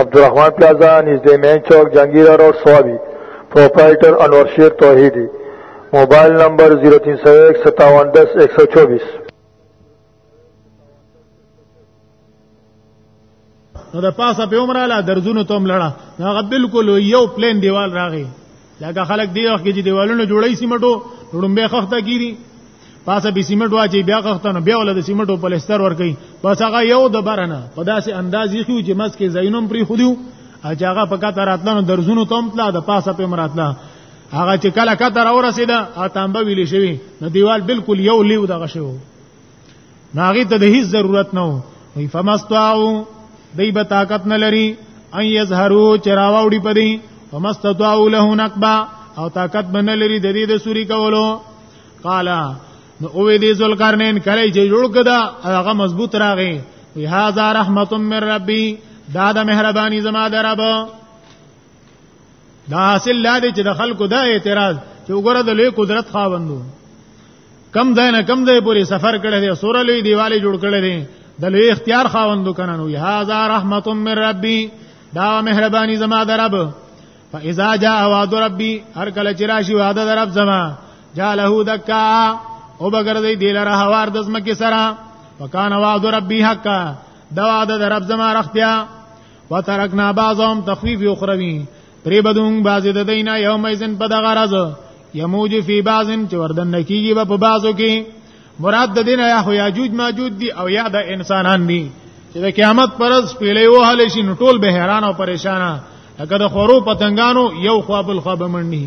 عبدالرحمن پلازا نزد مین چوک جنگیرہ روڈ سوابی پروپرائٹر انور شیر توحیدی موبائل نمبر 03015710124 نو د پاسه په عمره لا درزونو ته ملړه هغه بالکل یو پلین دیوال راغی لکه خلک دی وخت کې چې دیوالونه جوړی سیمټو ډومبه خخته کیری پاسه به سیمټ واچي بیا خخته نه بیا ول د سیمټو پلستر ور کوي پس هغه یو د برنه په داسې انداز یې خو چې مس کې زینوم پری خودیو اجاغه په کته راتلنو درزونو تم تلا د پاسه په مراتلا هغه چې کله کته را ورسیده ا تامبه ویلې شوی نو دیوال بالکل یو لیو دغه شوی ناغي ته د هیڅ ضرورت نه وي فمستاو دی به طاقت نه لري ان یظهرو چراوړي پدی فمستطاعوا له نقبا او طاقت بنه لري د دې د سوري کولو قال نو او دې ذوالقرنین کله چې جوړ کدا هغه مضبوط راغی وی هاذا رحمت من ربی دا د مهرباني زما دربه دا حاصل لري چې د خلکو دا اعتراض چې وګوره د لوی قدرت خاوندو کم ځای نه کم ځای پورې سفر کړی دی سور لوی دیواله جوړ کړی دی د لوی اختیار خاوندو کنه نو هاذا رحمت من ربي دا مهرباني زما د رب فاذا جاء وعد ربي هر کله چې راشي وعده د رب زما جاله دکا او بغردی دی لره هوار د زمکه سره وکانه وعد ربي حقا دا وعده د رب زما رختیا وترکنا بعضهم تخفیف اخروی پری بدون بعض د دینه یوم ایزن په دغه راز یموج فی بعضن چې وردن کیږي په بعضو کې مراد د دینه یا یاجوج ماجوج دی او یا د انسانان دی چې د قیامت پرز پیړې وهل شي نو ټول به حیران او پریشان لکه د خورو پتنګانو یو خوابل خواب منډي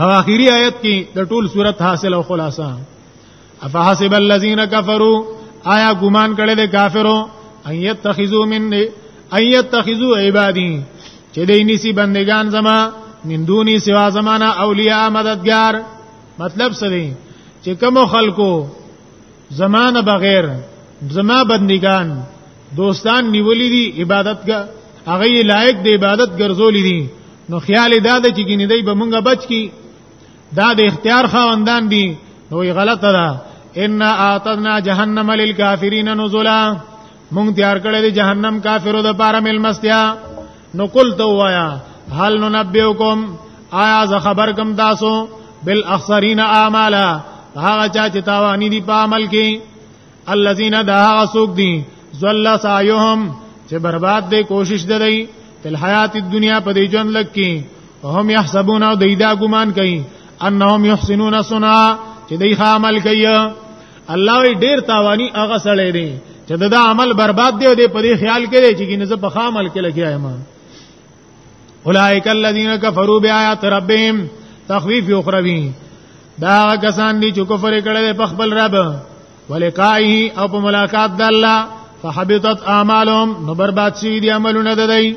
او اخیری آیت کې د ټول صورت حاصل او خلاصه افحسب الذين كفروا آیا ګمان کړي د کافرو ان يتخذوا من ان يتخذوا عبادي چې دې نسی بندگان زما من دوني سوا زمانہ اولیاء مددگار مطلب څه دی چې کوم خلکو زمانه بغیر زما بندگان دوستان نیولې دي عبادت کا هغه لایق د عبادت ګرځولې دي نو خیال دا د چې ګینې دی به مونږه بچ کی دا د اختیار خواندان دي نو غلطه ده ان اعتدنا جهنم للكافرین نزلا مونږ تیار کړی دی جهنم کافرو د پاره ملمستیا نو کول تو وایا هل ننبئکم آیا ز خبر کم تاسو بالاخسرین اعمالا هغه چا چې تاوانی دی په عمل کې الذين دا سوق دي زل سعيهم چې برباد دی کوشش دی په حیات دنیا په دې ژوند لک کې هم يحسبون او دیدا ګمان کوي انهم يحسنون صنعا چې دی عمل کوي الله وی ډیر تاوانی هغه سړی دی چې دا, دا عمل برباد دی او دې په دې خیال کې دی چې ګینه زه په خامل کې لګیا یم اولائک الذین کفروا بیاات ربهم تخفیف اخروی دا کسان دي چې کفر کړي په خپل رب ولقائه او په ملاقات د الله فحبطت اعمالهم نو برباد شي دي عملونه د دی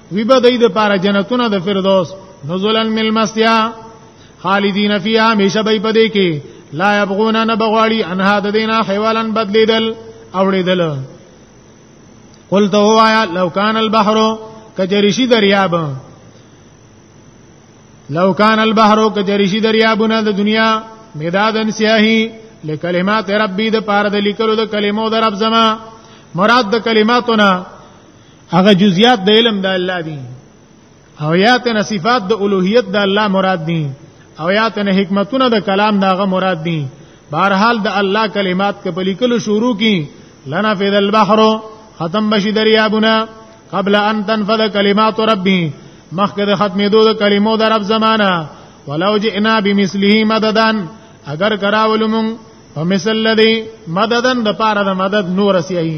وی به دای د پاره جنتونه د فردوس نزلن مل مستیا خالدین فیها همیشه به پدې کې لا یبغون نه بغواړي انها د دینه حیوالن بدلیدل اوړیدل قلت هو آیا لو کان البحر کجریشی دریاب لو کان البحر کجریشی دریابونه د دنیا مدادن سیاهی لکلمات ربی د پاره د لیکلو د کلمو د رب زما مراد د کلماتونه هغه جزئیات د علم د الله دي او یات نه صفات د الوهیت د الله مراد دي او یات نه حکمتونه د کلام داغه مراد دي بهرحال د الله کلمات کپلی کلو شروع کی لنا فی البحر ختم بشی دریابنا قبل ان تنفذ کلمات ربی مخکې د ختمېدو د کلمو د رب زمانہ ولو جئنا بمثله مددا اگر کراولمون فمثل لدی مددن د پاره د مدد نور سیئی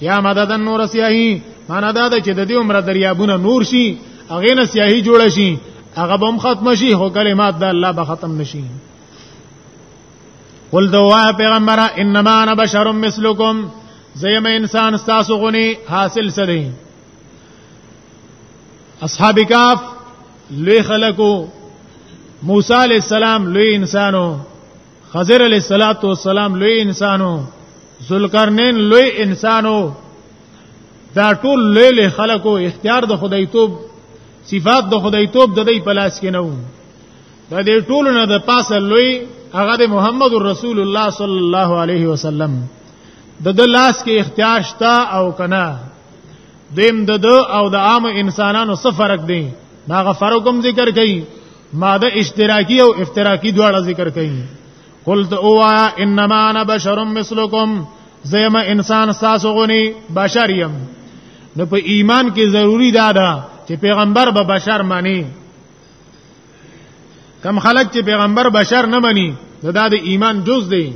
یا مدد نور سیاهی معنا دا ده چې د دې عمر دریابونه نور شي هغه نه سیاهی جوړ شي هغه به ختم شي هو کلمات د الله به ختم نشي قل دوا پیغمبره انما انا بشر مثلکم زیم انسان تاسو غني حاصل سدي اصحاب کاف لوی خلقو موسی علی السلام لوی انسانو خضر علیہ الصلات والسلام لوی انسانو ذوالقرنین لوی انسانو دا ټول لوی له خلکو اختیار د خدای توب صفات د خدای توب د دې پلاس کې نه وو دا دې ټول نه د پاسه لوی هغه د محمد رسول الله صلی الله علیه وسلم د د لاس کې اختیار شته او کنا دیم د د او د عام انسانانو څه فرق دی دا غفرکم ذکر کئ ماده اشتراکی او افتراکی دواړه ذکر کئ قلت اوایا انما انا بشر مثلکم زیم انسان ساسو غنی بشر یم نو په ایمان کې ضروری دا ده چې پیغمبر به بشر مانی کم خلک چې پیغمبر بشر نه مانی دا د ایمان جز دی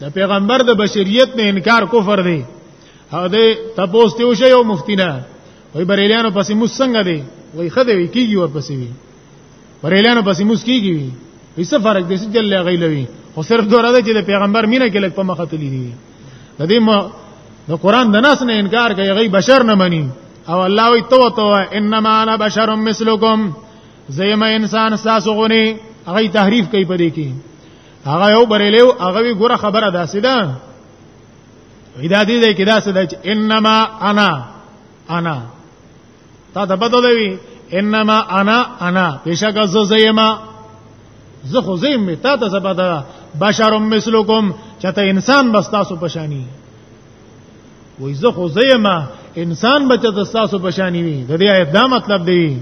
د پیغمبر د بشریت نه انکار کفر دی او د تپوس ته وشه یو مفتینا وای بریلیانو پسې موږ څنګه دی وای خدای وی کیږي ورپسې وی بریلیانو پسې موږ کیږي وی هیڅ فرق دې چې الله غیلوي خو صرف دوره ده چې د پیغمبر مینه کې لګ په مخه تللی دی د دې د قران د ناس نه انکار کوي غي بشر نه مني او الله وی تو تو انما انا بشر مثلکم زیم انسان تاسو غوني هغه تحریف کوي پدې کې هغه یو بریلیو هغه وی ګوره خبره داسې ده دا دې دې کې دا څه دی انما انا انا تا ته پته دی انما انا انا بشک از زیما زه خو زیم می تا ته څه پته بشر مثلکم چته انسان بس تاسو پشانی وای زه خو زیما انسان بچته تاسو پشانی وی د دې آیت دا مطلب دی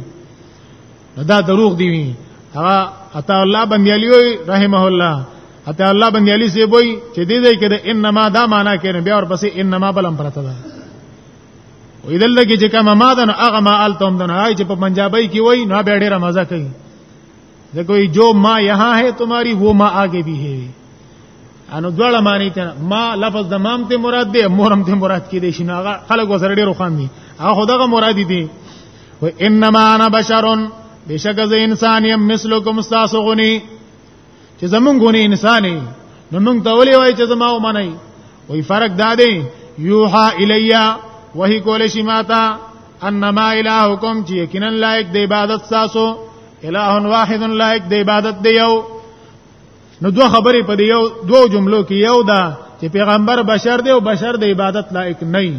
نو دا دروغ دی وی هغه عطا الله بندیالی وی رحمه الله عطا الله بندیالی سی وی چې دې دې کې د انما دا معنا کړي بیا ورپسې انما بلم پرته ده وې دلته کې چې کومه ماده نو هغه ما التم دنه هاي چې په پنجابی کې وای نو به ډیره مزه کوي زه کوئی جو ما یہاں ہے تمہاری وہ ما آگے بھی ہے انو دواړه معنی ته ما لفظ د مام ته مراد دی مورم ته مراد کې دی شنو هغه خلک وسره ډیرو خان دي هغه خدغه مراد دي و انما انا بشر بشک زه انسان یم مثلکم تاسو غنی چې زمونږ غنی انساني نو موږ ته ولې وای چې زما ومني وای فرق دا دی یوحا الیا وحی کول شي ماتا انما الهکم چې یقینا لایق د عبادت تاسو الہ واحد لایق د عبادت دی یو نو دوه خبرې په یو دوه جملو کې یو دا چې پیغمبر بشر دی او بشر د عبادت لایق نه دی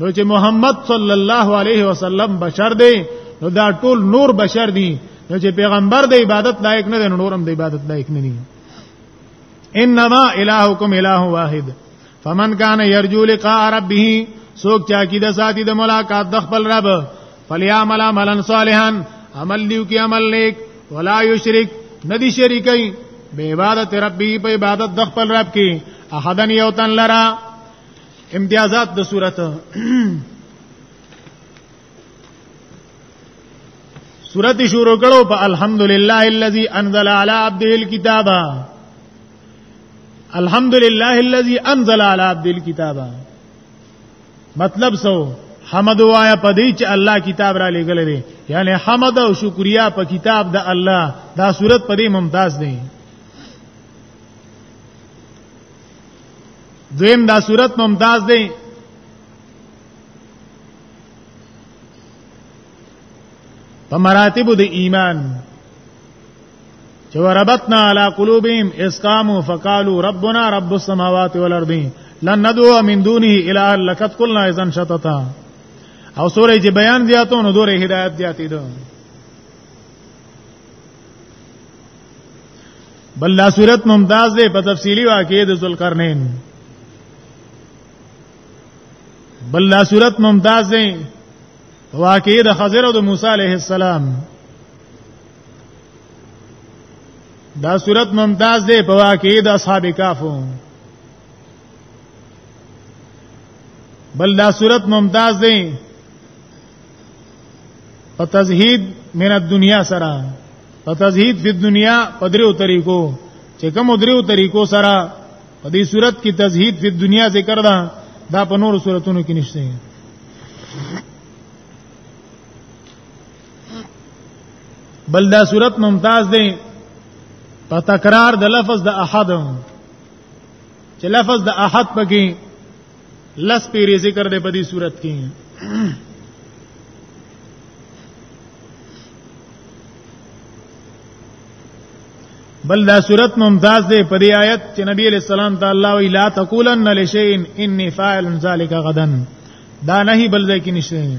نو چې محمد صلی الله علیه وسلم بشر دی نو دا ټول نور بشر دي نو چې پیغمبر د عبادت لایق نه دی نو نورم د عبادت لایق نه دي انما الهکم اله واحد فمن کان یرجو لقاء ربه سوک چا کی د ساتي د ملاقات د خپل رب فلیعمل عملا صالحا عمل دیو کی عمل نیک ولا یشرک ندی شریکای به عبادت ربی په عبادت د خپل رب کی احدن یو تن لرا امتیازات د صورت صورت شروع کړو په الحمدلله الذي انزل على عبده الكتاب الحمد لله الذي انزل على عبد الكتاب مطلب سو حمد وایا پدې چې الله کتاب را لګل دی یعنی حمد او شکریا په کتاب د الله دا صورت پدې ممتاز دی دویم دا صورت ممتاز دی په مراتب د ایمان چې وربطنا علی قلوبهم اسقامو فقالوا ربنا رب السماوات والارض لن ندعو من دونه الا لقد قلنا اذا شططا او سورې چې بیان زیاتو نو دوره هدایت زیاتې ده بل لا صورت ممتاز ده په تفصیلی واقعې د ذوالقرنین بل لا صورت ممتاز ده واقعې د خضر او د موسی علیه السلام دا صورت ممتاز دی په واقع د اصحاب کافو بل دا صورت ممتاز دی په تزهید من الدنیا سره په تزهید فی الدنیا په دریو طریقو چې کوم دریو طریقو سره په دې صورت کې تزهید فی الدنیا ذکر ده دا په نورو صورتونو کې نشته بل دا صورت ممتاز دی په تکرار د لفظ د احد چې لفظ د احد پکې لس پیری ذکر دی په دې صورت کې بل دا صورت ممتاز دی په دې آیت چې نبی علیہ السلام ته الله وی لا تقولن لشیء انی فاعل ذلک غدا دا نه بل ځای کې نشته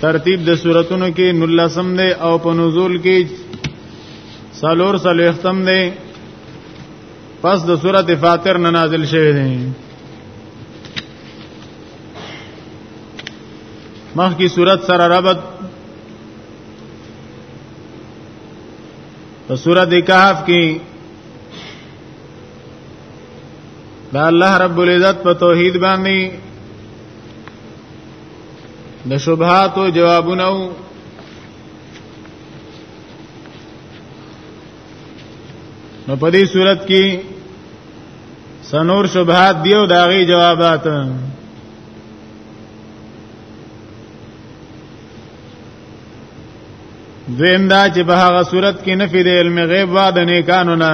ترتیب د سوراتونو کې نلسم دی او په نزول کې سالور سالو اختم دی پس د سورت فاتر نه نازل شوی دی مخ کی صورت سره ربط په سورت کهف کې دا الله رب العزت په توحید باندې د شبهاتو جوابونه نو په دې صورت کې سنور شبهات دیو داغي جوابات دویم دا چې په هغه صورت کې نفي د علم غیب وا د نیکانو نه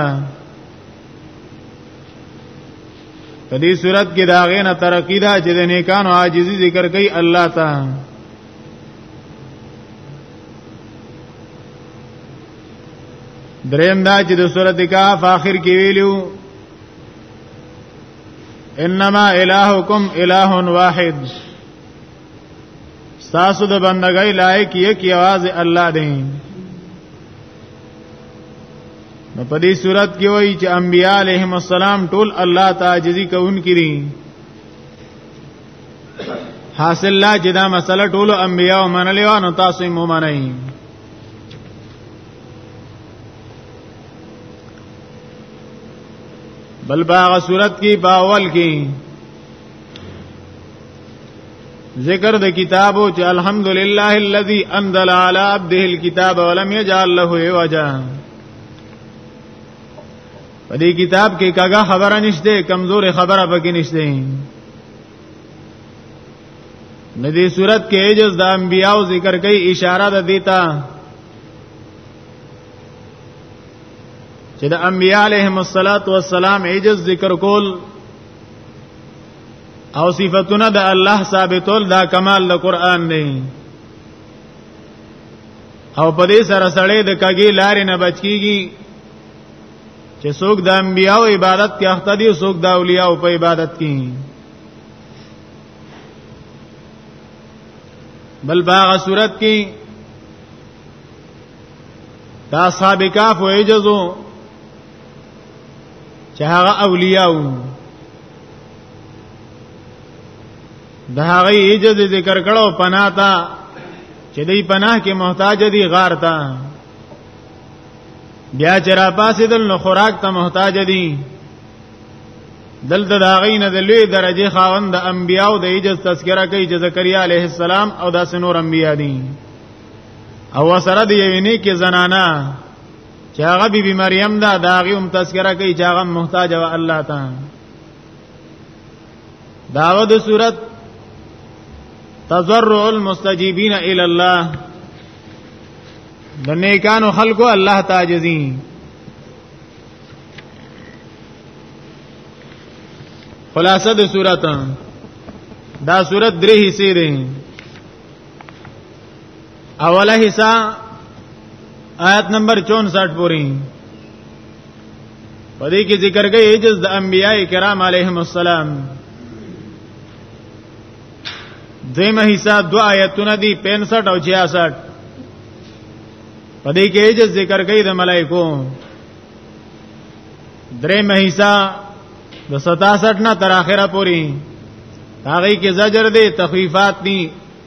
په دې صورت کې دا غینه ترقی دا چې د نیکانو عاجزی ذکر کوي الله ته دریم دا چې د سورته کاف آخر کې ویلو انما الهکم اله واحد تاسو د بندګۍ لایق یې کی आवाज الله دی نو په دې صورت کې وایي چې انبیاء علیهم السلام ټول الله تعجزي کوونکي دي حاصل لا چې دا مسله ټول انبیاء منلې و نو تاسو یې مونږ بل باغ صورت کی باول کی ذکر د کتابو چې الحمدلله الذي انزل على عبده الكتاب ولم يجعل له عوجا په دې کتاب کې کاغه خبره نشته کمزورې خبره پکې نشته نه دې صورت کې عجز د انبیاو ذکر کوي اشاره ده دیتا چې د انبیاء علیهم الصلاۃ والسلام عجز ذکر کول او صفاتونه د الله ثابتول دا کمال د قران دی او په دې سره سړی د کګي لارې نه بچکیږي چې څوک د انبیانو عبادت کې اخته دي څوک د اولیاءو په عبادت کې بل باغ صورت کې دا صاحب کاف او عجزو چې هغه اولیاء د هغه ایجاد ذکر کړو پناه تا چې دې پناه کې محتاج دي غار تا بیا چې را پاسې دل نو خوراک ته محتاج دي دلته دا غینه د لوی درجه خاوند د انبیاو د ایجز تذکرہ کوي چې زکریا علیه السلام او داس نور انبیا دي او سره دی یوینه کې زنانا چې هغه بی بی مریم دا دا غي هم تذکرہ کوي چې هغه محتاج و الله ته داود صورت تضرع المستجیبین الی الله د نیکانو خلقو الله تعجزی خلاصه د صورت دا صورت درې حصے دي اوله حصہ آیت نمبر 64 پوری پدې کې ذکر کوي چې د انبیای کرام علیهم السلام دیمه حصہ دو آیتونه دي 65 او 66 پدې کې چې ذکر کوي د ملائکو درې مهیسا د 67 نه تر اخره پوری هغه کې زجر دی تخفیفات دي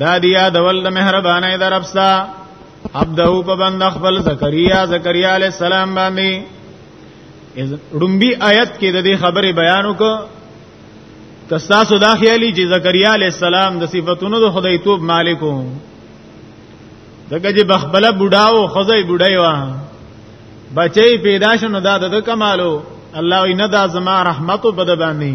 دا دی یادول د مهربانه در افسا عبده په بند خپل زکریا زکریا علی السلام باندې ډمبی آیت کې د دې خبرې بیان وکړه کستاسو دا خیالي چې زکریا علی السلام د صفاتونو د خدای توب مالکو دغه چې بخبله بډاو خزای بډای وا بچي پیدا شنو دا د کمالو الله وی نه دا زما رحمت په د باندې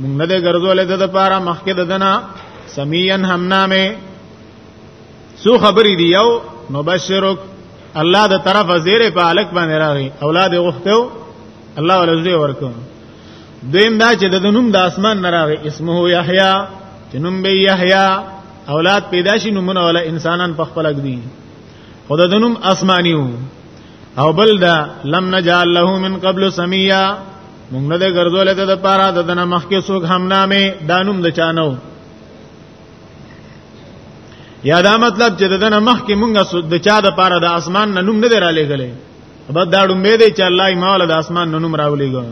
مونږ نه دې ګرځولې د لپاره مخکې د دنا سميعن هم نامه سو خبرې دی یو مبشرک الله د طرف زیره په الک باندې راغی اولاد غوښتو الله ولزوی ورکو دیم دا چې د نوم د اسمان نه راغی اسمه یحیی چې نوم به یحیی اولاد پیدا شي نومونه ولا انسانان په خپل دي خدای د نوم اسمانیو او بل دا لم نجعل له من قبل سمیا مونږ نه دې ګرځولې ته د پاره د دنه مخکې څوک هم نامې دانوم د چانو یا دا مطلب چې د دنه مخکې مونږ د چا د پاره د اسمان نه نوم نه دی را لېګلې بس دا ډومبې دی چې الله یې مال د اسمان نه نوم راولېګو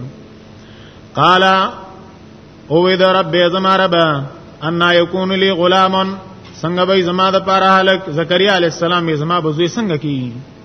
قال او وې د رب زما رب ان یکون لی غلام څنګه به زما د پاره هلک زکریا علی السلام زما بزوی څنګه کی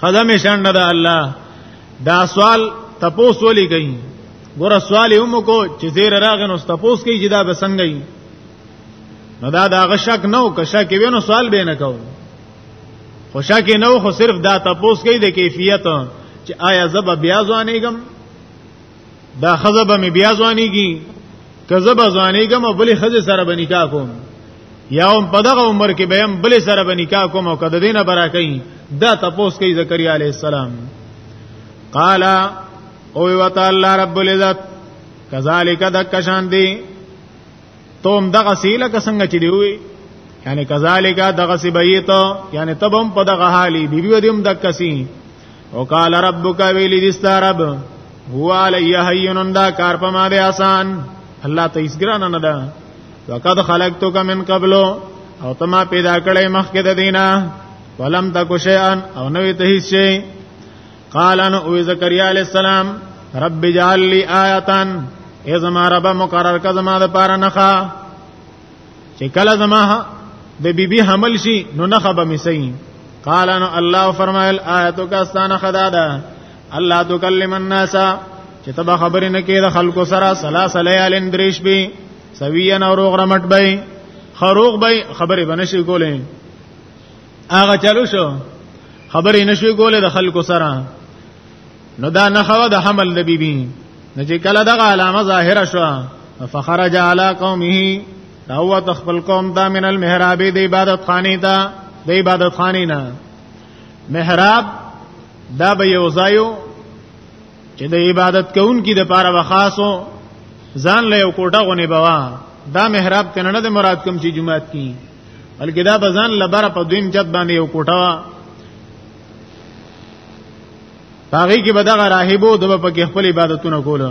خدام شان نه ده الله دا سوال تپوس ولي کوي ګور سوال هم کو چې زیر راغن او تپوس کوي چې دا به څنګه وي نو دا دا غشک نو کښه کې وینو سوال به نه کو خوشا کې نو خو صرف دا تپوس کوي د کیفیت چې آیا زب بیا ځوانېګم دا خزه به می بیا ځوانیږي کزه به ځوانیږم او بلې خزه سره به نکاح کوم یا هم په دغه عمر کې به هم بلې سره به نکاح کوم او کده دینه برا کوي دا تپوس کوي زکریا علی السلام قال او وتعالى رب العزت کذالک دک شان دی توم دغه سیله کسنګ چې دی وی یعنی کذالک دغه سی بیت یعنی تبم په دغه حالی بیبی ودیم دک سی وقال ربک ویلی دستا رب هو علی هین دا کار په ما دی آسان الله ته هیڅ ګران نه ده وقد خلقتک من قبل او ته ما پیدا کړې مخکې د دینه ولم تک شیئا او نوې ته هیڅ شي قال ان او زکریا علی السلام رب اجعل لي آیه ای زما رب مقرر کزما د پاره نخا چې کله زما د بیبي بی حمل شي نو نه خبه مسي قال ان الله فرمایل آیاتو کا استانه خدا ده الله تکلم الناس چې تبا خبرې نه کې د خلکو سره سلاس لیالین دریش بي سویا نو روغ رمټ بي خروغ بي خبرې بنشي کولې هغه چلو شو خبرې نشوي کولې د خلکو سره نو دا نخوه د حمل د بی بی نو چې کله دغه علامه ظاهره شو فخرج علی قومه راو تخپل قوم دا من المحراب د عبادت خانه دا د عبادت خانه نه محراب دا به یو ځایو چې د عبادت کوونکې د پاره وخاصو ځان له یو کوټه غونې بوا دا محراب تنه نه د مراد کوم چې جمعات کی بلکې دا بزن لبره په دویم جد باندې یو کوټه پاغي کې به دغه راهبو د په کې خپل عبادتونه کول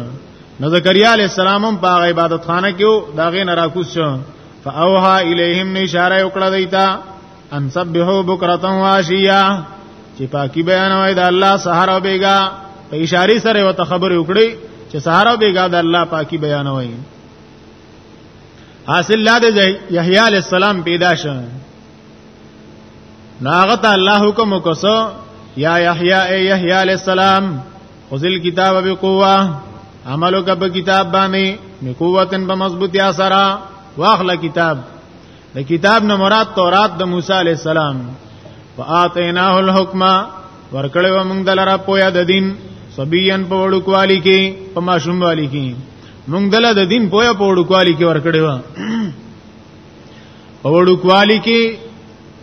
نو زکریا علی السلام هم پاغه عبادت خانه کې داغه نه راکوس شو فاوها الیهم نشاره وکړه دیتا ان سبحو بکرتا واشیا چې پاکي بیان وای د الله سحر او بیگا په اشاره سره وته خبر وکړي چې سحر او بیگا د الله پاکي بیان وای حاصل لا د یحیی علی السلام پیدا شوه ناغت الله حکم وکسو یا یحیی ای یحیی علی السلام خذل کتاب بقوه عملو کب کتاب باندې نقوتن په مضبوطی اثر واخله کتاب د کتاب نه مراد تورات د موسی علی السلام فاتیناه الحکم ورکړې و موږ دلاره پویا د دین سبیان په وړوکوالی کې په ماشوموالی کې موږ دلاره د دین پویا په وړوکوالی کې ورکړې و په وړوکوالي کې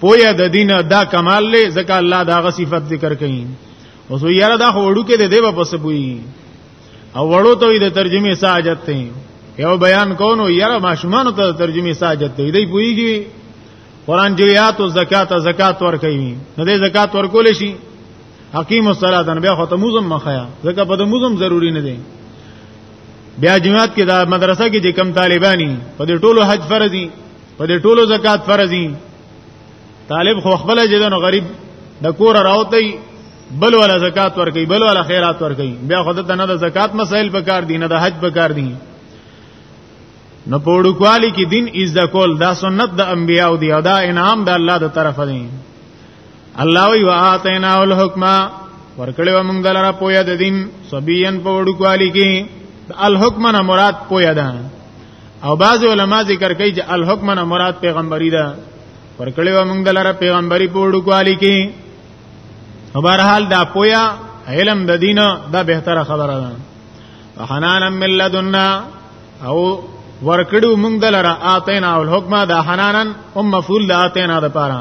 پویا د دین دا کمال لې ځکه الله دا غ صفت ذکر کړي اوس یاره دا وړو کې د دیو په سبوي او وړو ته د ترجمه ساجت ته یو بیان کوو یاره ماشومان ته ترجمه ساجت ته دی پویږي قران جویات او زکات زکات ور کوي نو د زکات ور کول شي حکیم الصلاه بیا ختموزم مخیا زکه په د موزم ضروری نه دی بیا جماعت کې دا مدرسه کې چې کم طالبانی په دې ټولو حج فرض دي په دې ټولو زکات فرض دي طالب خو خپل جدن غریب د کور راوتی بل ولا زکات ورکي بل ولا خیرات ورکي بیا خود ته نه د زکات مسائل په کار دي نه د حج په کار دي نو په وړوکوالي کې دین از د کول دا سنت د انبیاو دی او دا انعام د الله د طرفه دی الله وی واتینا الحکم ورکړو موږ دلاره پویا د دین سبیان په وړو کوالی کې الحکم نه مراد پویا ده او بعض علما ذکر کوي چې الحکم نه مراد پیغمبري ده ورکړو موږ دلاره پیغمبري په وړو کوالی کې په هر حال دا پویا علم د دین دا بهتره خبره ده حنانا من لدنا او ورکړو موږ دلاره اتینا الحکم دا حنانا ام مفعول اتینا د پاره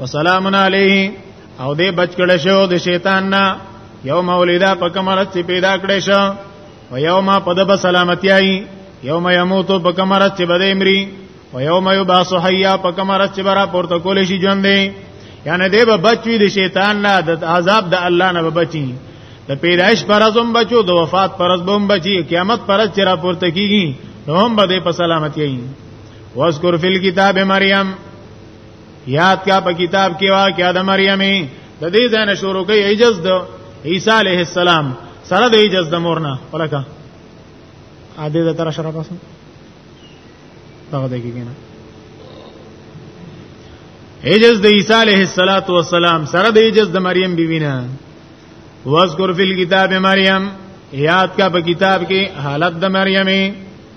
وسلام علیه او دې بچ کړه شو د شیطان نه یوم ولیدا په کمرت چې پیدا کړې شو او یوم په دبه سلامتی ای یوم یموت په کمرت چې بده امری او یوم یباس حیا په کمرت چې برا پورته کول شي ژوند دی یعنی دې به بچوي د شیطان نه د عذاب د الله نه به بچي د پیدائش پر ازم بچو د وفات پر ازم بچي قیامت پر چې را پورته کیږي نو هم به په سلامتی ای واذکر فی الكتاب مریم یاد کا په کتاب کې واقعا د مریم د دې ځای نه شروع کوي ایجز د عیسی علیه السلام سره د ایجز د مورنا ولکه ا دې د تر شرف اسن دغه دګی کنه ایجز د عیسی علیه السلام سره د ایجز د مریم بیبی نه واذکر فی الكتاب مریم یاد کا په کتاب کې حالت د مریمه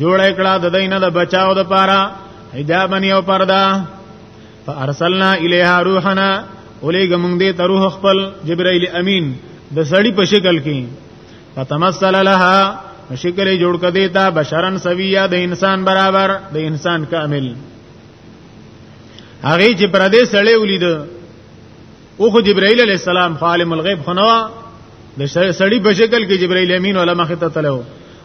جوړ کړه د دینه د بچاو د پاره حجابن یو پردا فارسلنا الیها روحنا اولیګ مونږ دې تروح خپل جبرائیل امین د سړی په شکل کې فتمثل لها شکل جوړ کدی تا بشرن سویا د انسان برابر د انسان کامل هغه چې پر دې سړی ولید او خو جبرائیل علی السلام عالم الغیب خنوا د سړی په شکل کې جبرائیل امین ولا مخه ته تلو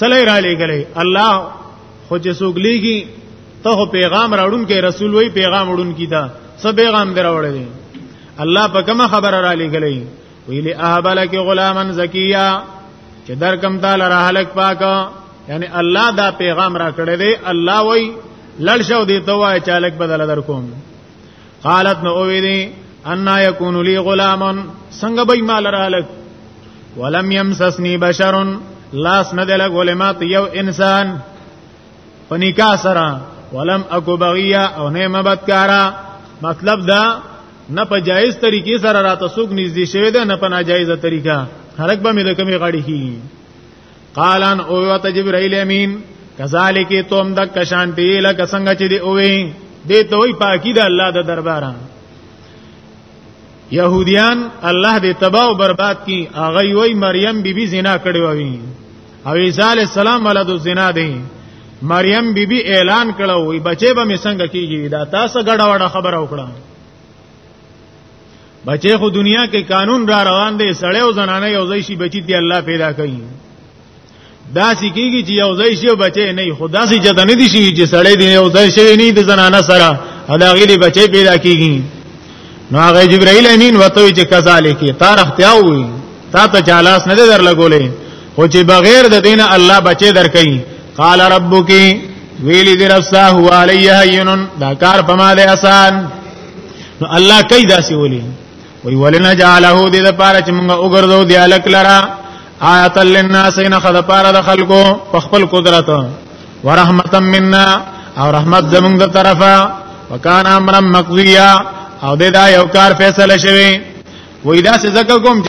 سلی را لېګلې الله خو چې څوک لېږي ته پیغام راوړون کې رسول وای پیغام وړون کی دا څه پیغام دراوړې دي الله په کومه خبره را لېګلې ویلی اهبل کې غلامن زکیه چې در کم تعالی را هلک پاک یعنی الله دا پیغام را کړی دی الله وای لړ شو دی ته وای چالک بدل در کوم قالت نو وی دی ان یکون لی غلام څنګه به مال را لک ولم یمسسنی بشر لاس نه دلګ ولمات یو انسان پنیکا سره ولم اکو بغیا او نه مبدکارا مطلب دا نه په جایز طریقې سره راته سوق نږدې شوی ده نه په ناجایزه طریقه هرک به مې د کمی غاړي کی قال ان او وت جبرائیل امین کذالک توم د کشانتی لک څنګه چې دی اوې دې ته وی پاکی د الله د درباران يهوديان الله دې تباہ او برباد کی اغه وی مریم بیبي بی زنا کړې وی او عیسی علی السلام ولد زنا دی مریم بیبي بی اعلان کړو وی بچې به می څنګه کیږي دا تاسو ګډه وډه خبره وکړه بچې خو دنیا کې قانون را روان دی سړی او زنانه یو ځای شي بچی دی الله پیدا کوي دا سکیږي چې یو ځای شي بچې نه خدا سي جدا نه دي شي چې سړی دی یو ځای شي نه د زنانه سره ادا غلي بچې پیدا کیږي نو هغه جبرائیل امین وته چې کذالک تار اختیاوي تا ته چالاس نه در لګولې خو چې بغیر د دین الله بچې درکې قال ربک ویلی در افسا هو علیه هینن دا کار پما ده آسان نو الله کوي داسې ولي وی ولنا جعله دې د پاره چې موږ وګرځو دی الک لرا آیت للناس ان خد پاره د خلکو په خپل قدرت ورحمتا منا او رحمت زموږ د طرفه وکان امر مقضیا او دې دا یو کار فیصله شوی وی دا څه زکه کوم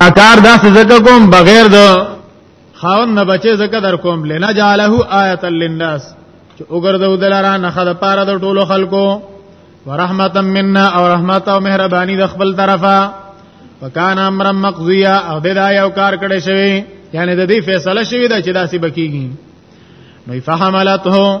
اکار دا سزکه کوم بغیر د خاون نه بچي زکه در کوم لنا جعله آیه للناس چې وګرځو دلارا نه خد پاره د ټولو خلکو ورحمتا منا او رحمت او مهرباني د خپل طرفه وکان امر مقضیا او د دا یو کار کړي شوی یعنی د دې فیصله شوی دا چې داسې بکیږي نو فهملته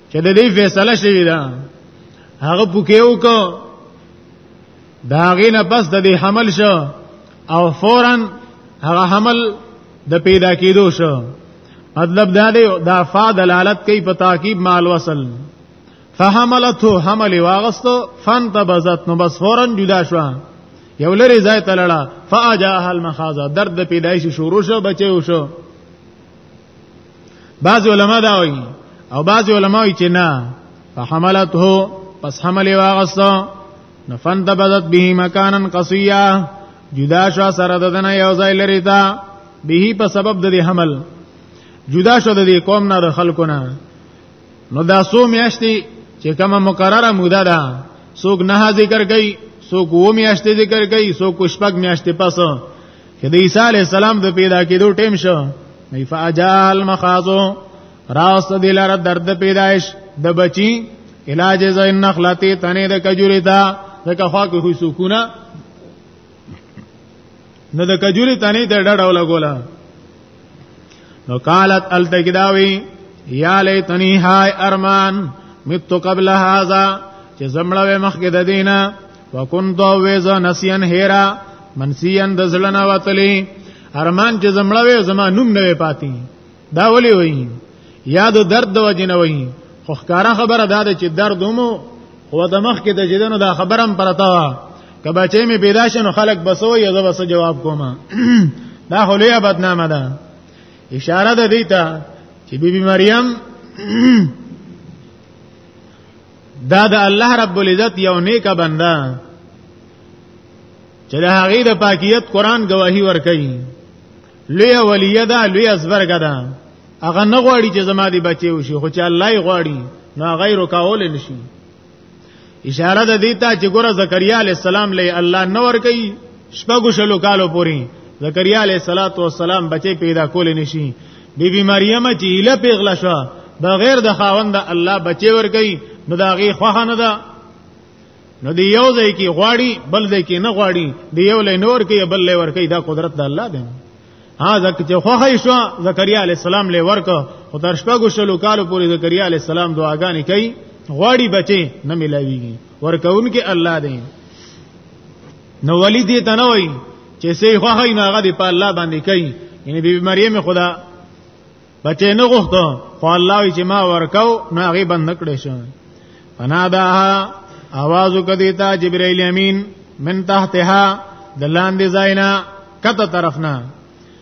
چې د دې فیصله شوی دا هغه پوکیو کو دا غینه پس د دې حمل شو او فورا هغه حمل د پیدا کېدو شو مطلب دا دی دا فا دلالت کوي په تاکید مال وصل فحملته حمل واغستو فانتبذت نو بس فورا جدا شو یو لري ځای ته لړه فاجاها المخازه درد پیدایش شروع شو بچي شو بعض علما دا وایي او بعض علما وایي چې نه فحملته پس حمل واغسته نفن تبدت به مکانا قصیا جدا شو سره ددنه یو ځای لري تا به په سبب د حمل جدا شو د قوم نه د خلکو نه نو دا سو میاشتي چې کومه مقرره موده ده څوک نه ذکر کوي څوک و میاشتې ذکر کوي څوک شپږ میاشتې پس چې د عیسی علی السلام د پیدا کېدو ټیم شو نه فاجال مخازو راست دلار درد پیدائش د بچی علاج زین نخلتی تنه د کجوری دا دغه خوا کې خو سکونه نو د کجوری تنه د ډډه ولا ګولا نو قالت التکداوی یا لیتنی های ارمان مت قبل هذا چې زمړوي مخکې د دینه وکون تو ویزا نسین هیرا منسیان د زړه وتلی ارمان چې زمړه وې زما نوم نه وې پاتې دا ولي وایي یاد درد د وجه نه وایي خو ښکارا خبره دا ده چې درد مو خو د مخ کې د جدنو دا خبرم پرتا وا کبا چې می پیدا شنو خلق بسو یا زبس جواب کوما دا خو لوی بدنامه ده اشاره ده دیتا چې بیبي مریم دا د الله رب العزت یو نیک بنده چې د هغه د پاکیت قران گواہی ورکړي لوی ولیه ده لوی ازبرګه ده هغه نه غواړي چې زما دی بچي وشي خو چې الله یې غواړي نو غیر کول نشي اشاره ده دیتا چې ګوره زکریا علی السلام لې الله نور کوي شپږو شلو کالو پوري زکریا علیہ الصلات والسلام بچي پیدا کول نشي بی بی مریم چې اله پیغله شو بغیر د خاوند الله بچي ور کوي نو دا غي خوخه نه ده نو دی یو ځای کې غواړي بل ځای کې نه غواړي دی یو لې نور کې بل لې ور کوي دا قدرت د الله دی ها ځکه چې خوخه شو زکریا علی السلام لې ورک او تر شپږو شلو کالو پورې زکریا علی السلام دعاګانې کوي غواړي بچي نه ملاويږي ورکون کې الله دی نو ولی دې ته نه وای چې سې خو هی نه هغه دې په الله باندې کوي یعنی بیبي مریم خدا بچې نه غوښته خو الله چې ما ورکاو نو هغه بند نکړې شو انا دا आवाज وکدیتا جبرائیل امین من تحتها دلاندې زینا کته طرفنا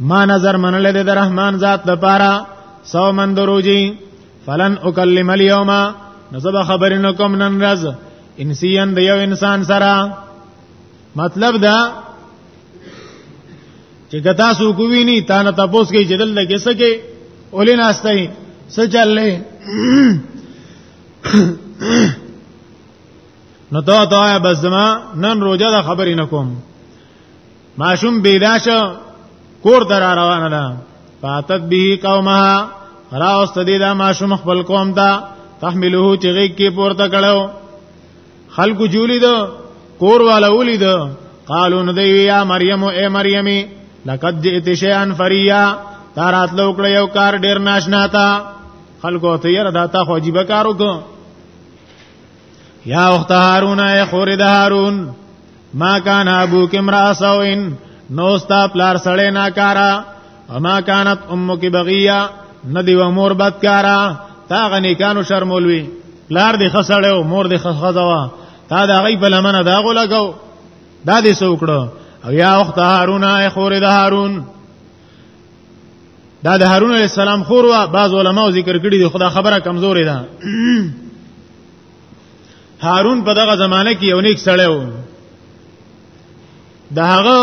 ما نظر منل د رحمان ذات د پاره سو من دروجی فلن اکلم اليوم نزب خبر نکم نن رز انسیان د یو انسان سره مطلب دا چې کتا سو کوی نی تا نه تاسو کې جدل لګې سکے اولې ناشته سچلې نو ته ته بس ما نن روزه د خبرې نکوم ماشوم بیدا شو کور در روانه ده فاتت به قومها راوست دې دا ماشوم خپل قوم ته تحمله چې غیږ کې پورته کړو خلق جولی دو کور والا اولی دو قالو ندیوی یا مریم و اے مریمی لقد جئت شیئا فریا تا راتلو کړ یو کار ډیر ناشنا تا خلکو ته یره دا تا خو عجیب کارو کو یا وخت هارون اے خور د هارون ما کان ابو کمرا سوین نو ستا پلار سړی ناکارا اما کانت امو کی بغیا ندی و مور بدکارا تا غنی کانو شرمولوی پلار دی خسړی او مور دی خخزوا تا دا غی په لمنه دا غو لګاو دا دې سوکړو او یا اخت هارون ای خور د هارون دا د هارون علی السلام خور وا بعض علماو ذکر کړی دی خدا خبره کمزورې ده هارون په دغه زمانه کې یو نیک سړی و د هغه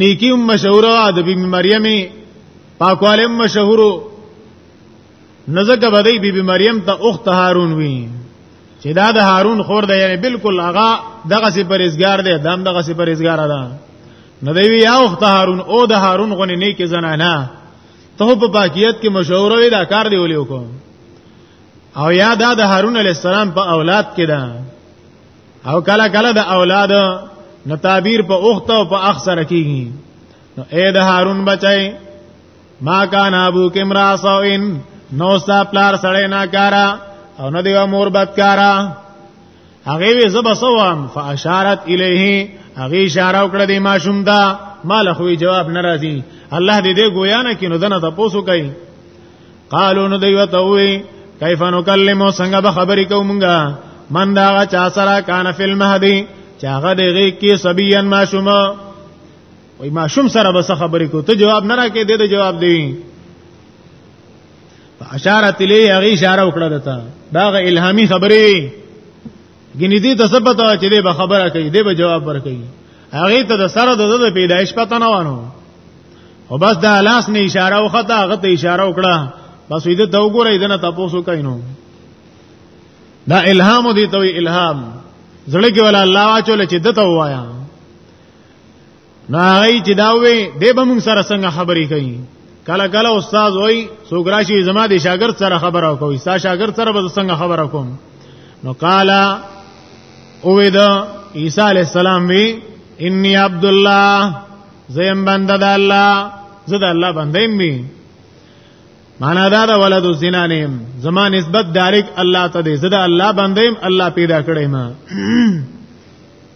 نیکی مشهور او د بیبي مریم پاکواله مشهور نزګه بدی بیبي مریم ته اخت هارون وی چې دا د هارون خور دی یعنی بالکل هغه دغه سي پرېزګار دی دام دغه سي پرېزګار ده نو دی یا اخت هارون او د هارون غونې نیکی زنانه ته په پاکیت کې مشهور وي دا کار دی ولیو کوم او یا دا د هارون علی السلام په اولاد کې ده او کله کله د اولاد نو تعبیر په اوخت او په اخ سره کیږي نو اے د هارون بچای ما کان ابو کمرا سوین نو ستا پلار سړی ناکارا او نه دی مور بدکارا هغه وی زب سوام فاشارت الیه هغه اشاره وکړه دی ماشوم دا مال خو جواب ناراضی الله دې دې گویا نه کینو دنه تاسو کوي قالو نو دیو ته وی کیف نکلمو څنګه به خبرې کومګه من دا چا سره کان فی المهدی چې هغه دغه کې سبیان معصوم وای معصوم سره به خبرې کو ته جواب نه راکې دې ته جواب دی اشاره تلی هغه اشاره وکړه دته دا غ الهامي خبرې ګنې دې ته څه پته چې دې به خبره کوي دې به جواب ورکړي هغه ته د سره د پیدایش پته نه وانه او بس دا لاس نه اشاره وخته هغه ته اشاره وکړه بس دې ته وګورئ دنه تاسو کینو دا الهام دې ته الهام زړه کې ولا الله واچول چې دته وایا نو هغه چې دا وې دې به موږ سره څنګه خبرې کوي کله کله استاد وای څوک راشي زما د شاګرد سره خبره کوي سا شاګرد سره به څنګه خبره کوم نو قالا اوید عیسی علی السلام وی انی عبد الله زیم بنده د الله زه د الله بنده یم معنا دا د ولد الزنا نیم زما نسبت دارک الله ته دی زه د الله بنده یم الله پیدا کړی ما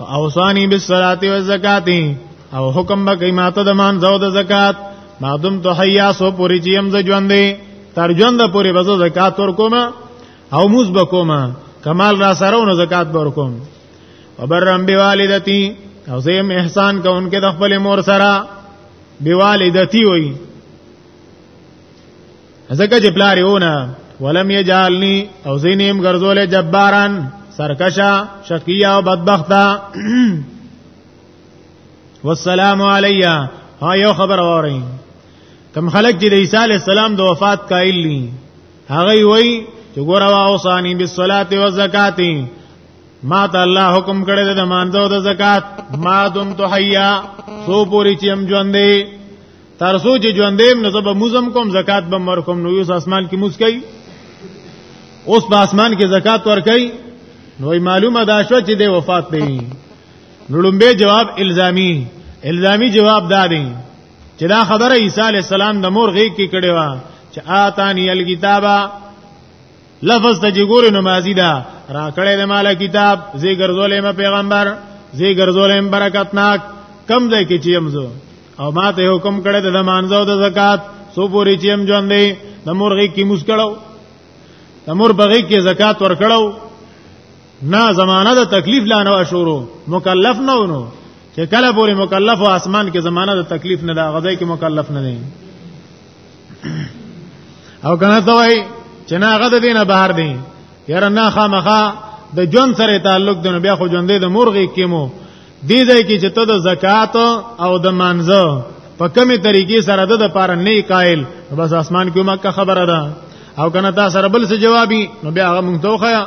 اوصانی بالصلاه والزکات او حکم به کوي ماته د مان زو د زکات ما دم تو حیا سو پوری جیم ز ژوندې تر ژوند پوری به زکات ور کوم او موز به کوم کمال را سره نو زکات ور کوم وبرم بوالدتی او زیم احسان کوونکې د خپل مور سره بوالدتی وای ځکه چې پلار یونه ولم یجالنی او زینیم ګرځول جباران سرکشا شقیا او بدبختا والسلام علیا ها یو خبر اورئ کم خلق چې د عیسی علی السلام د وفات قائل دي هغه وایي چې ګور وا اوسانی بالصلاه و زکات ما ته الله حکم کړی د مانځو د زکات ما دم تو حیا سو پوری چې هم ژوندې تر څو چې ژوندیم نو زب موزم کوم زکات به مر کوم نو یوس اسمان کې موس کوي اوس په اسمان کې زکات ور کوي نو معلومه دا شو چې د وفات دی لړمبه جواب الزامی الزامی جواب دا دی چې دا خبره عیسی علی السلام د مور غیږ کې کړې و چې آتانی الکتابا لفظ ته چې ګورې نو ماضي ده را کړی د مال کتاب زی ګرځولې ما پیغمبر زی ګرځولې برکتناک کم ځای کې چیم زو او ما ته حکم کړی د مانځو د زکات سو پوری چیم ژوند دی د مرغی کې مسکړو د مور بغی کې زکات ورکړو نه زمانہ د تکلیف لا نه شروع مکلف نه ونو چې کله پوری مکلف او اسمان کې زمانہ د تکلیف نه دا غځای کې مکلف نه دی او کنه ته وای چې نه هغه د دینه بهر دی یاره نه خامخا د جون سره تعلق دی نو بیا خو جون دی د مورغي کېمو دې ځای کې چې ته د زکات او د منځه په کومې طریقې سره د لپاره نه قائل بس اسمان کې مکه خبره ده او کنه تا سره بل څه جوابي نو بیا هغه مونږ توخه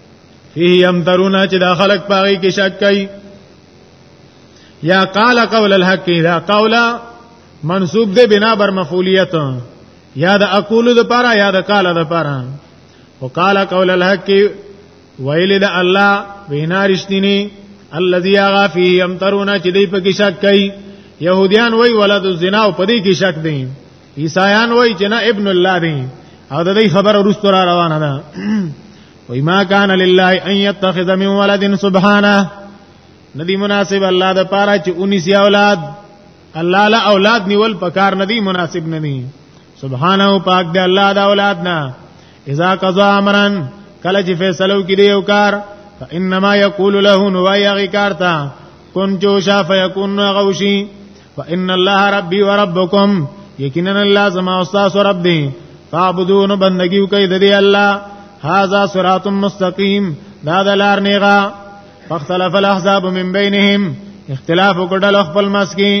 فيه يمترون چې دا خلق پاغي کې شک کوي یا قال قول الحق دا قولا منصوب دی بنا بر مفعولیت یا د اقول د پاره یا د قال د پاره وقال قول الحق ویل د الله وینا رښتینی الذي غا فيه يمترون چې دی په کې شک کوي يهوديان وای ولد الزنا او په دې کې شک دي عیسایان وای چې نه ابن الله دی او د دې خبره ورسته را روانه ده وای ما کان لله ان يتخذ من ولد سبحانه ندی مناسب الله د پاره چې 19 اولاد الله له اولاد نیول پکار ندی مناسب ندی سبحانه پاک دی الله د اولاد نه اذا قضا امرن کله چې فیصلو کې دی یو کار فانما یقول له نو وای هغه کار ته کن جو شا فیکون غوشی فان الله ربي وربكم یقینا الله زما او تاسو رب دی فعبدون بندگی کوي د دې الله هاذا صراط مستقيم دا د لار نیغا فاختلف الاحزاب من بينهم اختلاف وکړل خپل مسکی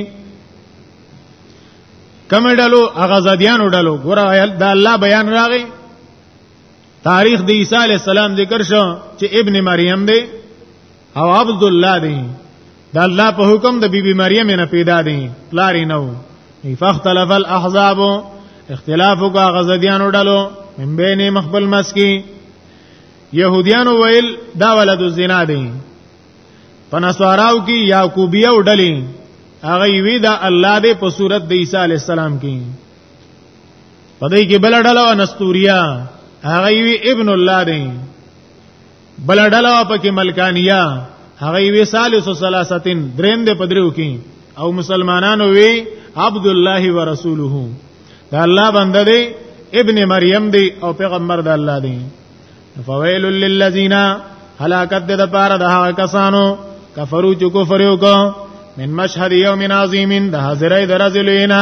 کم ډلو هغه زديان ډلو ګور آیت دا الله بیان راغی تاریخ د عیسی علی السلام ذکر شو چې ابن مریم دی او عبد الله دی دا الله په حکم د بیبي مریم نه پیدا دی پلاری نو فاختلف الاحزاب اختلاف کو غزدیانو ډلو من بین مخبل مسکی يهوديان ویل دا ولد الزنا دی پنسواراو کې یعقوبیه وډلې هغه وی دا الله دې په صورت د عیسی علی السلام کې پدې کې بل ډله نستوریا هغه وی ابن الله دی بل ډله پکې ملکانیا هغه وی ثالث ثلاثتين دریم د پدریو کې او مسلمانانو وی عبد الله ورسوله دا الله بنده دی ابن مریم دی او پیغمبر د الله دی فویل للذین هلاکت د پاره د هغه کسانو کفرو چې کفر وکړو من مشهد یوم عظیم د حاضرې درځلینا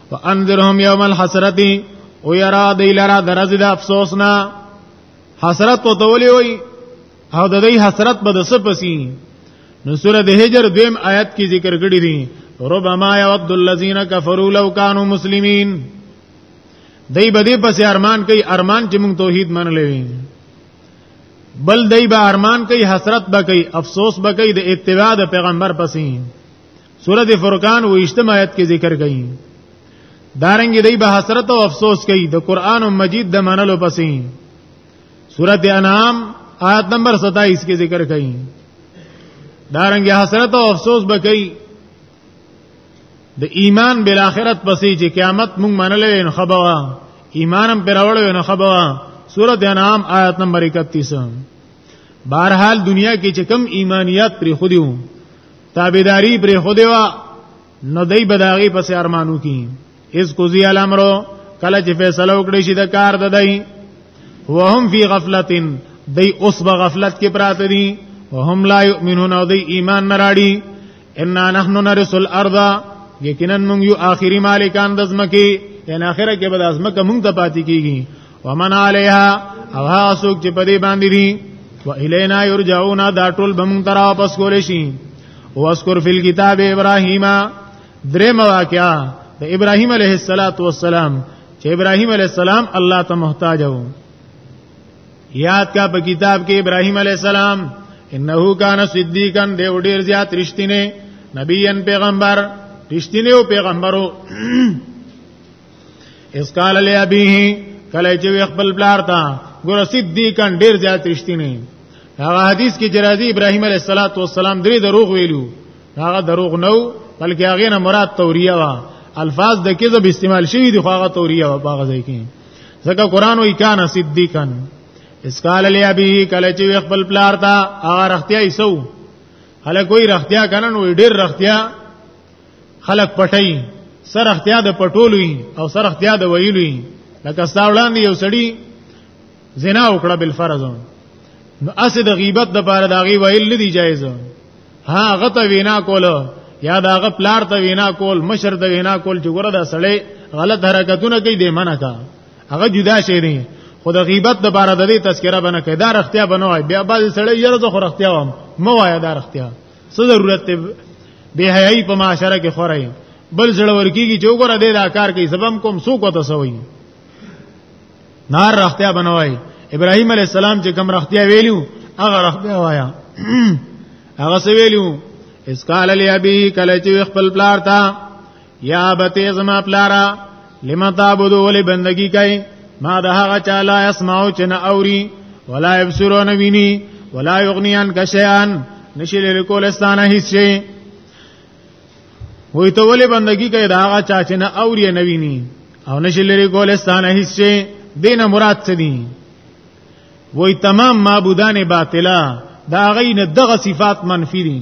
فانذرهم یوم الحسرتی او یرا دی لرا درز د افسوس نه حسرت په تولی وای او د دې حسرت به د سپسی نو سوره د هجر دیم آیت کې ذکر کړی دی ربما یود الذین کفروا لو کانوا مسلمین دای به دې پس ارمان کوي ارمان چې موږ توحید منلې وي بل دای به ارمان کوي حسرت به کوي افسوس به کوي د اتباع د پیغمبر پسې سورۃ فرقان و اجتماعیت کې ذکر کړي دارنګ دی به حسرت او افسوس کوي د قران مجید د منلو پسې سورۃ انعام آیت نمبر 27 کې ذکر کړي دارنګ حسرت او افسوس به کوي د ایمان بل اخرت پسې چې قیامت مونږ منلې نه خبره ایمانم پر اورل نه خبره سورۃ انعام آیت نمبر 31 بهرحال دنیا کې چې کم ایمانیات پر خودیو تابعداري پر خو دی وا نو دای بداغي پس ارمانو کی اس کوزی الامرو کله چې فیصله وکړي شي د کار ددای وهم فی غفلتن دای اوس به غفلت کې پراته دي وهم لا یؤمنون او دای ایمان نه راړي ان نحنو نرث الارض یقینا موږ یو آخري مالکان د زمکه یعنی اخره کې به د زمکه موږ ته پاتې کیږي ومن علیها او هغه څوک چې په دې باندې دي و الینا یرجعون دا ټول بم تر واپس کول شي واذکر فی الكتاب ابراهیم درې مواقعا د ابراهیم علیه الصلاۃ والسلام چې ابراهیم علیه السلام الله ته محتاج وو یاد کا په کتاب کې ابراهیم علیه السلام انه کان صدیقا دی ډیر زیات رښتینه نبی ان پیغمبر رښتینه او پیغمبرو اس قال لی ابیه کله چې خپل بلار تا ګور صدیقان ډیر زیات رښتینی هغه حدیث کې جرازی ابراهیم علیه السلام درې دروغ ویلو هغه دروغ نو بلکې هغه نه مراد توریه وا الفاظ د کذب استعمال شوی دی خو هغه توریه وا باغ ځای کې ځکه قران وی کان صدیقان اس قال لی ابیه کله چې خپل بلار تا هغه رختیا ایسو هله کوئی رختیا کنن وی ډیر رختیا خلق پټي سر اختیا د پټولوي او سر اختیا د ویلوي لکه ساوړان یو سړی زنا وکړه بل فرض نو اسه د غیبت د پاره دا غي ویل ندی جایز ها غته وینا کوله یا دا غ پلار ته وینا کول مشر ته وینا کول چې ګوره دا سړی غلط حرکتونه کوي د منع کا هغه جدا شي دی خو د غیبت د بار د دې تذکرہ بنه کړه دا رختیا بنوای بیا بعد سړی یره د خو رختیا وم مو وای دا رختیا څه ضرورت ته به حیاي په معاشره کې خورای بل زړه ورکیږي چې وګوره دې دا کار کوي سبم کوم سو کو ته سوي نار رختیا بنوي ابراهيم عليه السلام چې کوم رختیا ویلو هغه رختیا وایا هغه سویلو اس قال لي ابي کله چې خپل پلار ته یا بته زما پلارا لما تعبدو ولی بندگی کوي ما د هغه چا لا اسمعو چې نه اوري ولا يبصرون ویني ولا یغنیان کشیان نشي لري کول استانه هیڅ شي وې ته ولې بندگی کوي دا هغه چا چې نه اوري نه ویني او نشي لري کول استانه هیڅ شي دینه مراد څه دي وې تمام معبودان باطلا دا غي نه دغه صفات منفي دي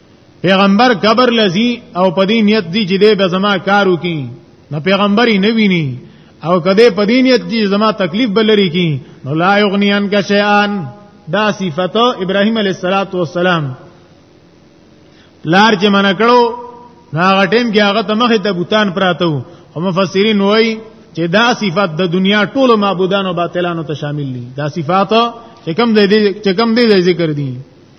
پیغمبر قبر لذي او په دې نیت دي چې دې به زما کارو کی نو پیغمبر یې نه ویني او کده په دې نیت دي زما تکلیف بلری کی نو لا یغنیان کا شیان دا صفت ابراهیم علیه السلام لار چې من کړو هغه ټیم کې هغه ته مخې ته بوتان پراته وو او مفسرین وایي چې دا صفات د دنیا ټولو معبودانو باطلانو ته شامل دي دا صفات چې کم دې چې کم دې ذکر دي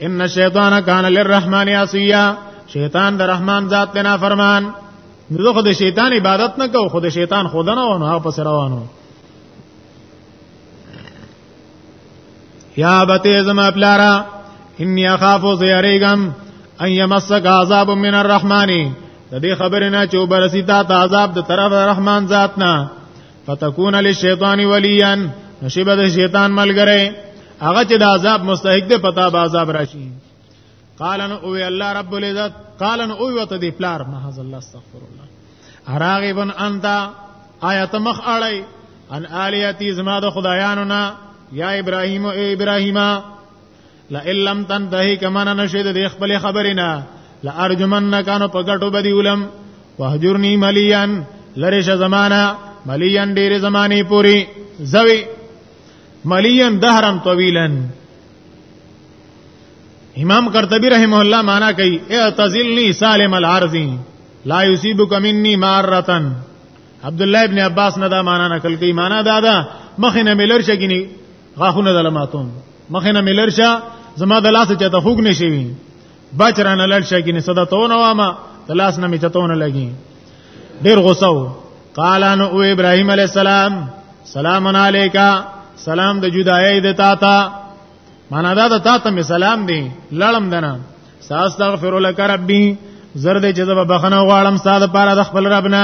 ان شیطان کان للرحمن عصیا شیطان د رحمان ذات نه فرمان نو خو د شیطان عبادت نه کو خو د شیطان خدا نه ونه هغه پس روانو یا بته زما پلارا انی اخاف زیریګم ان یمسک عذاب من الرحمن د دې خبرې نه چې وبرسیتا ته عذاب د طرف رحمان ذات نه فتكون للشيطان وليا نشبه د شیطان ملګری هغه چې د عذاب مستحق دی پتا به عذاب راشي قال ان او الله رب العزت قال ان او وت دی پلار محض الله استغفر الله اراغب انت آیت مخ اړی ان الیتی زما د خدایانو نا یا ابراهیم او ابراهیمه لئن لم تنتهي کما نشد د خپل خبرینا لارجمنک انو پکټو بدی ولم وهجرنی ملیان لریش زمانہ ملیان ډیر زمانی پوری زوی ملیان دهرم طویلن امام قرطبی رحمه الله معنا کوي اعتزلنی سالم الارض لا یصيبک مني مارتن عبد الله ابن عباس نه دا معنا نقل کوي معنا دا ده مخنه ملر شګینی غاخونه دلماتون مخینه ملرشه زما د لاس چته خوګ نشي بچران لړ شګی نه صدا تو نه وامه د لاس نه می چتون لګی ډیر غوسه و قال ان او ابراهيم عليه السلام سلام علیکا سلام د جدای د تا تا معنا دا د تا ته می سلام دی لړم دنا ساستغفر لك ربي زرد جذب بخنه غواړم ساده پاره د خپل ربنا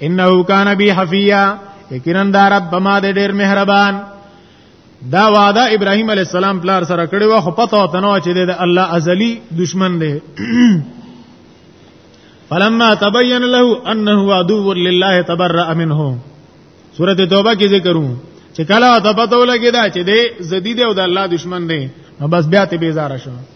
انه کان بی حفیه یقینا دا رب ما دې ډېر مهربان دا وعده ابراهیم علی السلام پلار سره کړی و خو پته وته نو چې د الله ازلی دشمن دی فلما تبين له انه عدو لله تبرأ منه سوره توبه کې ذکرو چې کله ته پته ولګی دا چې دې زدید او د الله دشمن دی نو بس بیا ته بیزار شو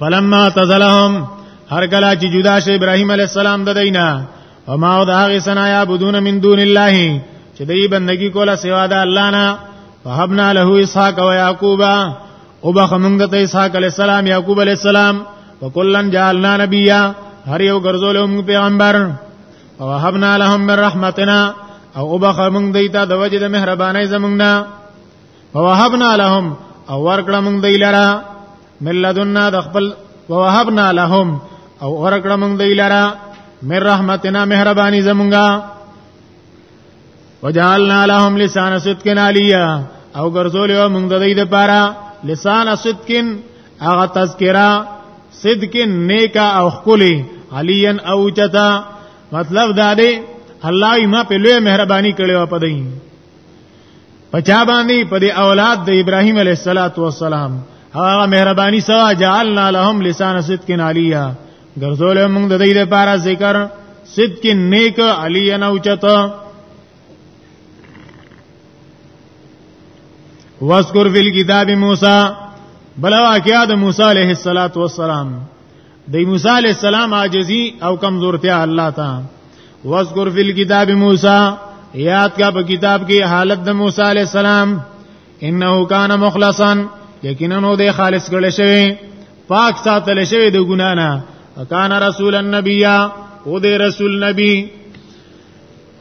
فلما تزلهم هر کله چې جدا شي ابراهيم عليه السلام د دینه او ما او د هغه سنا یا بدون من دون الله چې دې بندگی کوله سوا د الله نه فهبنا له اسحاق و يعقوب او بخمنګ ته اسحاق عليه السلام يعقوب عليه السلام وکلن جعلنا نبيا هر یو ګرځول موږ پیغمبر او وهبنا لهم من رحمتنا او وبخمنګ دیتا د وجه د مهرباني زمنګنا ووهبنا لهم او ورکړه مونږ دی لرا ملذنا د خپل ووهبنا لهم او ورکړه مونږ دی لرا من رحمتنا مهرباني زمونږه وجعلنا لهم لسان صدق عليا او ګرځول یو موږ د دې لپاره لسان صدقن هغه تذکرہ صدقن نیکا او خکلی علین او چتا مطلب دا دی الله یې ما په لوی مهرباني کړې و پدې پچا باندې پر اولاد د ابراهیم علیه السلام هغه مهرباني سوا جعلنا لهم لسان صدق علیا ګرځول موږ د دې لپاره ذکر صدق نیک علی نه اوچته واذکر فی الكتاب موسی بل واقعات موسی علیہ الصلات والسلام د موسی علی السلام عاجزی او کمزورتیا الله تا واذکر فی الكتاب موسی یاد کا په کتاب کې حالت د موسی علی السلام انه کان مخلصا یقینا نو د خالص کړي شوی پاک ساتل شوی د ګنا نه کان رسول النبی او د رسول نبی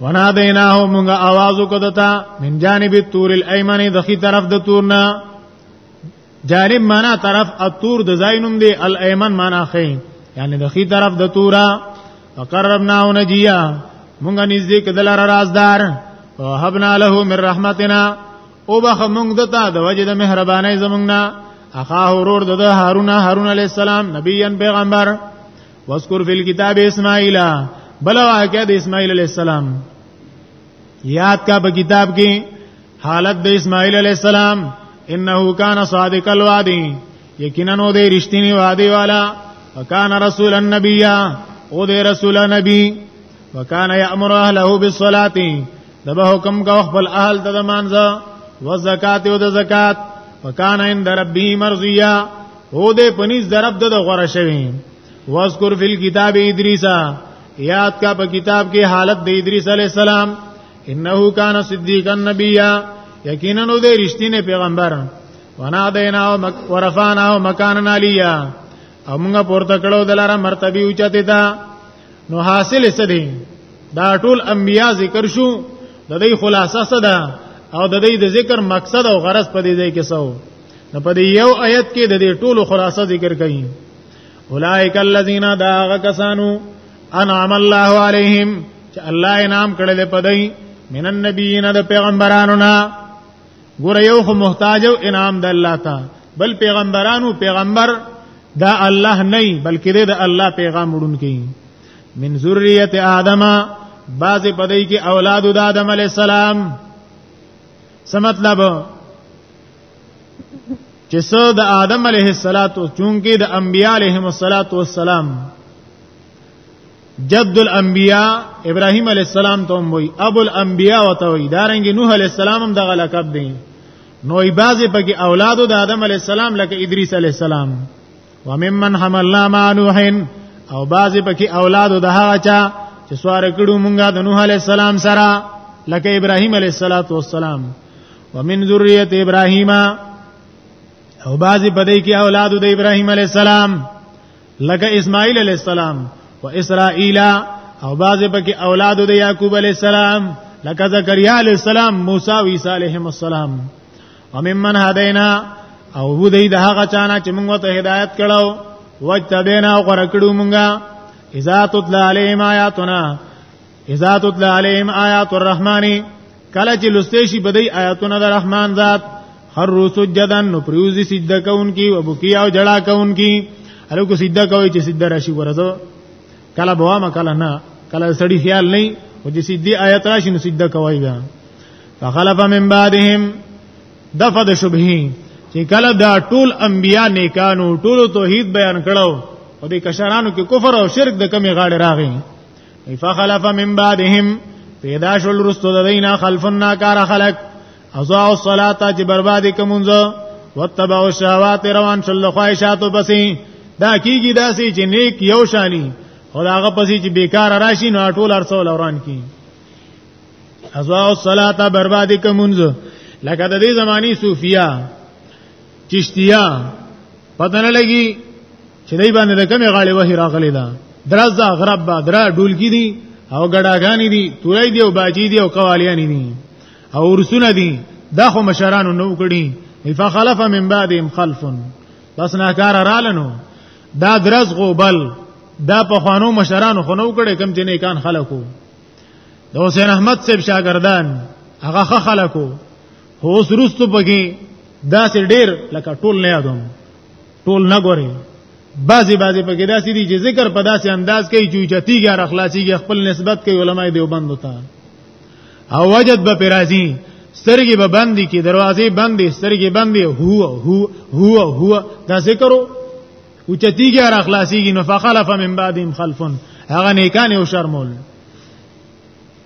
ونا دیناه مونږه आवाज وکړه من جانب تور الایمن د خي طرف د تورنا جانب معنا طرف التور د زاینوم دی الایمن معنا خې یعنی د خي طرف د تورا وقربنا ونجيا مونږ نږدې کدل را رازدار وهبنا له من رحمتنا او بخ مونږ دتا د وجه د مهرباني زمونږنا اخاه ورور د هارون هارون علی السلام نبیان پیغمبر واذکر فی الكتاب اسماعیل بل واقع د اسماعیل علی السلام یاد کا په کتاب کې حالت د اسماعیل علی السلام انه کان صادق الوعد یقینا نو دې رښتینی وعده والا وکانه رسول النبی او دې رسول نبی وکانه یامر اهله بالصلاه دبه حکم کا خپل اهل ته مانځه و زکات او د زکات وکانه عند ربی مرضیا او دې پنځ درب د غره شوی واذکر فی الكتاب ادریسا یاد کا په کتاب کې حالت د ادریس علی السلام انه کان صدیقا نبیا یقینا نو دې رښتینه پیغمبر ونا دینا او مک ورفانا او مکان علیا او موږ پورته کړو دلاره مرتبه اوچته تا نو حاصل څه دی دا ټول انبیا ذکر شو د دې خلاصه څه ده او د دې د ذکر مقصد او غرض په دې ځای کې څه نو په دې یو آیت کې د دې ټولو خلاصه ذکر کړي اولائک الذین دا غ کسانو انعم الله عليهم چې الله انعام کړل په دای من النبیین د پیغمبرانو نه ګور یو خو محتاج او انعام د الله ته بل پیغمبرانو پیغمبر دا الله نه بلکې د الله پیغام وړونکی من ذریه آدم بعض پدای کې اولاد د آدم علی السلام څه مطلب چې څو د آدم علیه السلام چونکی د انبیاء علیهم السلام جد الانبیاء ابراهیم علی السلام ته وای ابو الانبیاء وته وای دارنګ نوح علی السلام هم دغه لقب دی نو ای بازي پکې اولادو د آدم علی السلام لکه ادریس علی السلام وممن حملنا مع نوح او بازي پکې اولادو د هغه چا چې سوار کړو مونږه د نوح علی السلام سره لکه ابراهیم علی السلام ومن ذریه ابراهیم او بازي پدې کې اولادو د ابراهیم علی السلام لکه اسماعیل علی السلام و اسرائیل او بعض پکې اولادو د یعقوب علی السلام لکه زکریا علی السلام موسی او عیسی علیهم السلام وممن هدینا او هو دې د هغه چانه چې موږ ته هدایت کړو وجتبینا او غره کړو موږ اذا تطلع علیهم آیاتنا اذا تطلع عليهم آیات الرحمن کله چې لسته شي بدی آیاتونه د رحمان ذات هر روز سجدن نو پریوزی سجده کوونکی او بکی او جړه کوونکی هر کو سجده کوي چې سجده راشي ورځو کله بوا ما کله نه کله سړی خیال نه او چې سجدي آیات راشي نو سجده کوي بیا فخلف من بعدهم دفد شبهه چې کله دا ټول انبیا نیکانو ټول توحید بیان کړو او د کشرانو کې کفر او شرک د کمی غاړه راغی فخلف من بعدهم پیدا شول رستو د دینا خلفنا کار خلق ازا او صلات چې برباد کومځ وتبعوا الشهوات روان شل خواهشاتو پسې دا کیږي داسې چې نیک یو شانی او هغه پسې چې بیکار راشي نو ټول ارسول اوران کی ازا او صلات برباد کومځ لکه د دې زمانی صوفیا چشتیا پتن لګي چې دای باندې د کمې غاړې وحی راغلی دا درزا غرب با درا ډولګی دي او ګډاګانی دي تورای دی او باجی دی او قوالیانی دي او ورسونه دي دا خو مشرانو نو کړي فخلف من بعدهم خلف بس نه کار رالنو دا درز غو بل دا په خوانو مشرانو خو نو کړي کم چې نه کان خلکو د حسین احمد صاحب شاګردان هغه خلکو هو سرستو پکې دا سر ډیر لکه ټول نه یادوم ټول نه ګوري بعضی بعضی په کې داسې دي چې ذکر په داسې انداز کوي چې چتیږي را خلاصيږي خپل نسبت کوي علما دیوبند وتا او وجد به پرازي سترګې به بندي کې دروازې بندي سترګې بندي هو هو هو هو دا ذکر او چتیږي را خلاصيږي نو فخلف من بعدهم خلفن هغه نیکان او شرمول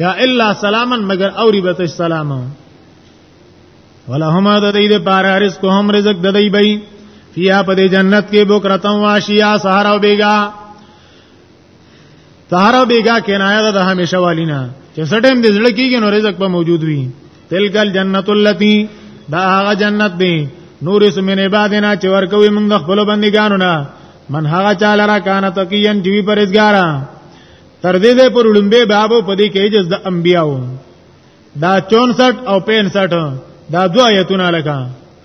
یا الا سلاما مگر اوری به سلام ولهما د دې لپاره رزق هم رزق د دې بې فیا په دې جنت کې بوکرتم واشیا سحر او بیگا سحر او بیگا کنایه ده همیشه والینا چې سټیم دې زړه کېږي نو رزق به موجود وي تلکل جنت اللتی دا هغه جنت دی نور سمنه بادنا چې ورکوي موږ خپل بندګانو نه من هغه چاله را کان تقین جوی پرېزګارا تر دې ده پر لومبه باب په دې کې جز د انبیاو دا 64 او 65 دا دو آیتونه لکه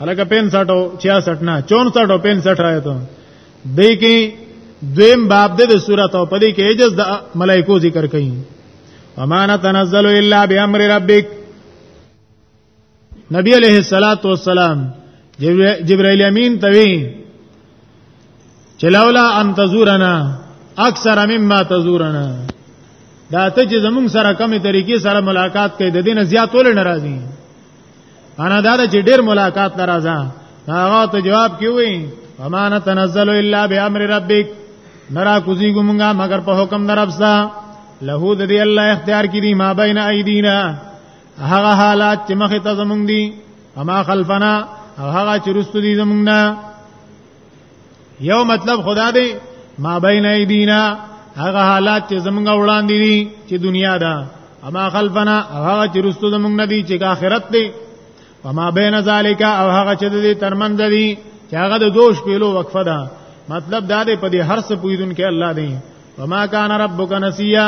لکه 65 او 66 نه 64 او 65 آیتو دې کې دویم باب د سورته او په دې کې جز د ملائکو ذکر کړي امانه تنزل الا بامر ربک نبی علیہ الصلات والسلام جبرائیل امین توی چلولا ان تزورنا اکثر مما تزورنا دا ته چې زمونږ سره کمی طریقې سره ملاقات کوي د دینه زیات ول ناراضي انا دا چې ډیر ملاقات ناراضه هغه ته جواب کیوي امانه تنزل الا بامر ربک نرا کوزی ګمږه مگر په حکم درپسا له د دې الله اختیار کړي ما بین ایدینا هغه حالات چې مخه ته زمونږ دي اما خلفنا او هغه چې رستو دي زمونږ نه یو مطلب خدا دی ما بین ایدینا هغه حالات چې زمونږ وړاندې دي چې دنیا ده اما خلفنا او هغه چې رستو زمونږ نه دي چې آخرت دی وما بین ذالک او هغه چې دې ترمند دي چې هغه د دوش پیلو وقفه ده مطلب دا دی په دې هر څه پویدون کې الله دی وما کان ربک نسیا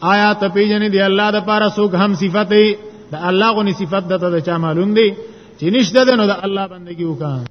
آیا ته پیژنې دی الله د پاره څوک هم صفت دی د الله غونې صفت دته د چا معلوم دی چې نشته ده نو د الله بندگی وکړه